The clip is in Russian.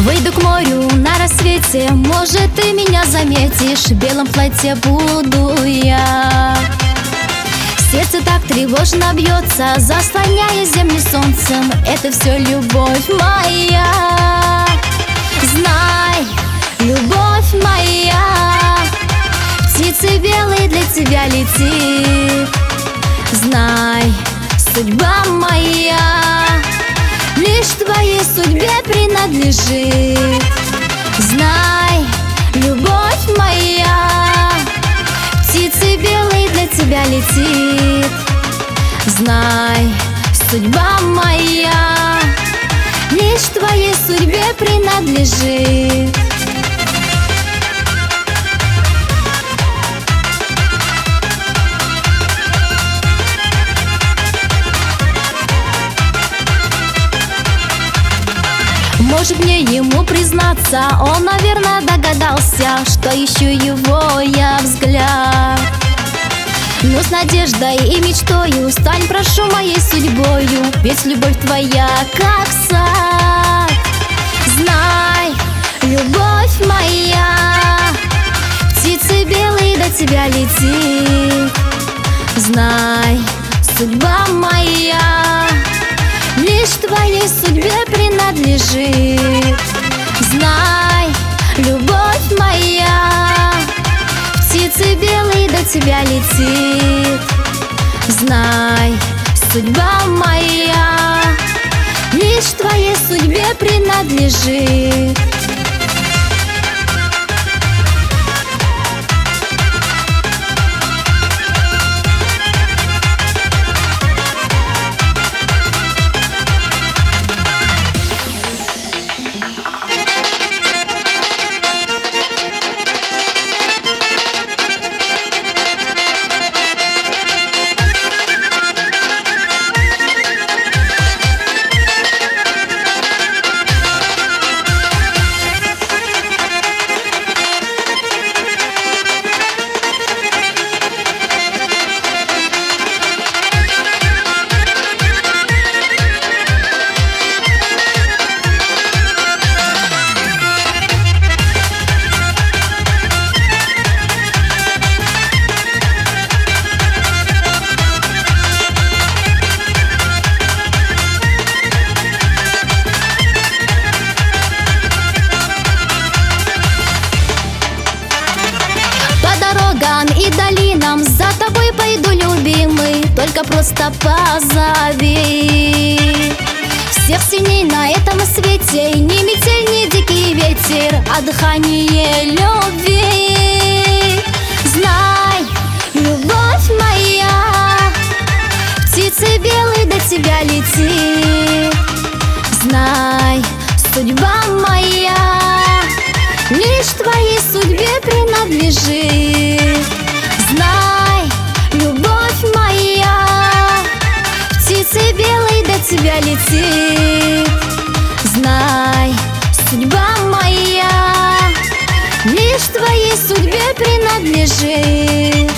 Выйду к морю на рассвете Может ты меня заметишь. В белом платье буду я. Сердце так тревожно бьется Заслоняя землю солнцем. Это все любовь моя. Знай, любовь моя. Птицы белые для тебя летит. Знай, судьба моя судьбе принадлежит. Знай, любовь моя Птицы белые для тебя летит. Знай, судьба моя Лишь твоей судьбе принадлежит Может мне ему признаться? Он, наверное, догадался Что ищу его я взгляд. Но с надеждой и мечтою Стань, прошу, моей судьбою. Ведь любовь твоя как сад. Знай, любовь моя Птицы белые до тебя летит Знай, судьба моя Лишь твоей судьбе принадлежит. Знай, любовь моя Птицы белые до тебя летит. Знай, судьба моя Лишь твоей судьбе принадлежит Только просто позови. Всех сильней на этом свете Ни метель, ни дикий ветер А дыхание любви. Знай, любовь моя Птицы белые до тебя летит Знай, судьба моя Лишь твоей судьбе принадлежит твоей судьбе принадлежит